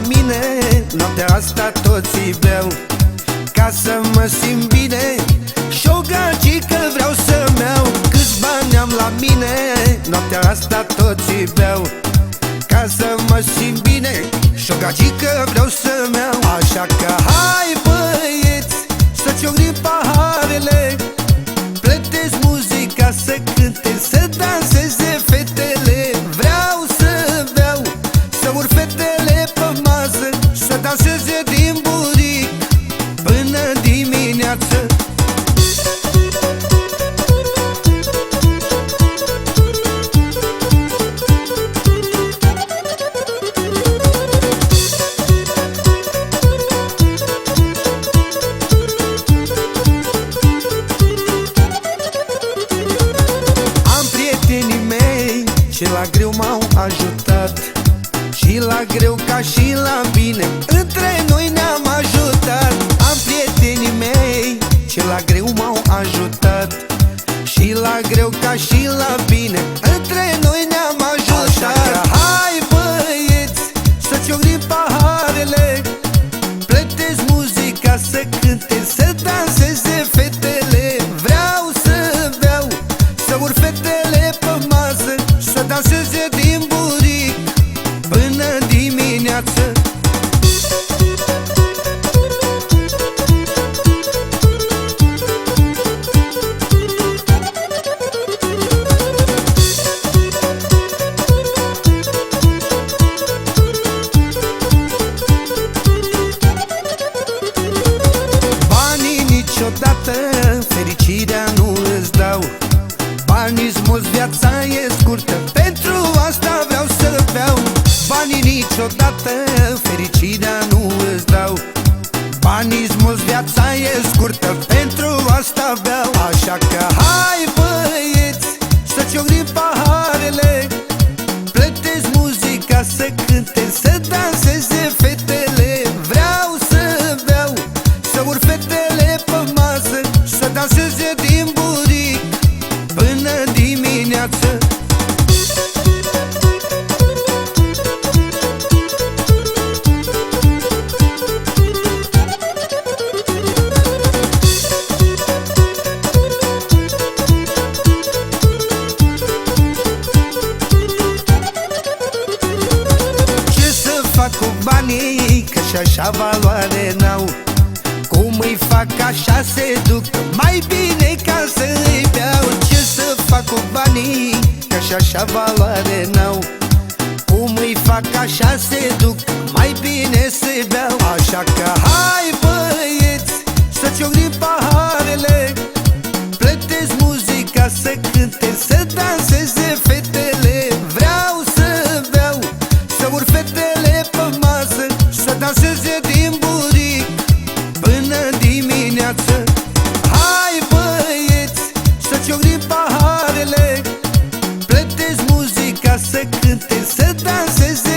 la mine Noaptea asta toți beau. Ca să mă simt bine Și o gagică vreau să-mi iau Câți bani am la mine Noaptea asta toți beau. Ca să mă simt bine Și o gagică vreau să-mi iau Așa că mei ce la greu m-au ajutat. Și la greu ca și la bine Între noi ne-am ajutat. Am prietenii mei ce la greu m-au ajutat. Și la greu ca și viața e scurtă Pentru asta vreau să beau. Banii niciodată fericirea nu îți dau. Banii mulți, viața e scurtă Pentru asta beau. Așa că hai băieți Să ciocnim paharele. Plătesc muzica să cânte Să danseze fetele. Vreau să beau Să urc fetele pe masă Să danseze din cu banii, că și așa valoare n-au. Cum îi fac așa se duc, mai bine ca să îi beau. Ce să fac cu banii, că și așa valoare n-au. Cum îi fac așa se duc, mai bine să beau. Așa că hai băieți, să ciocnim paharele. Plătesc muzica să cânte, să danseze Says.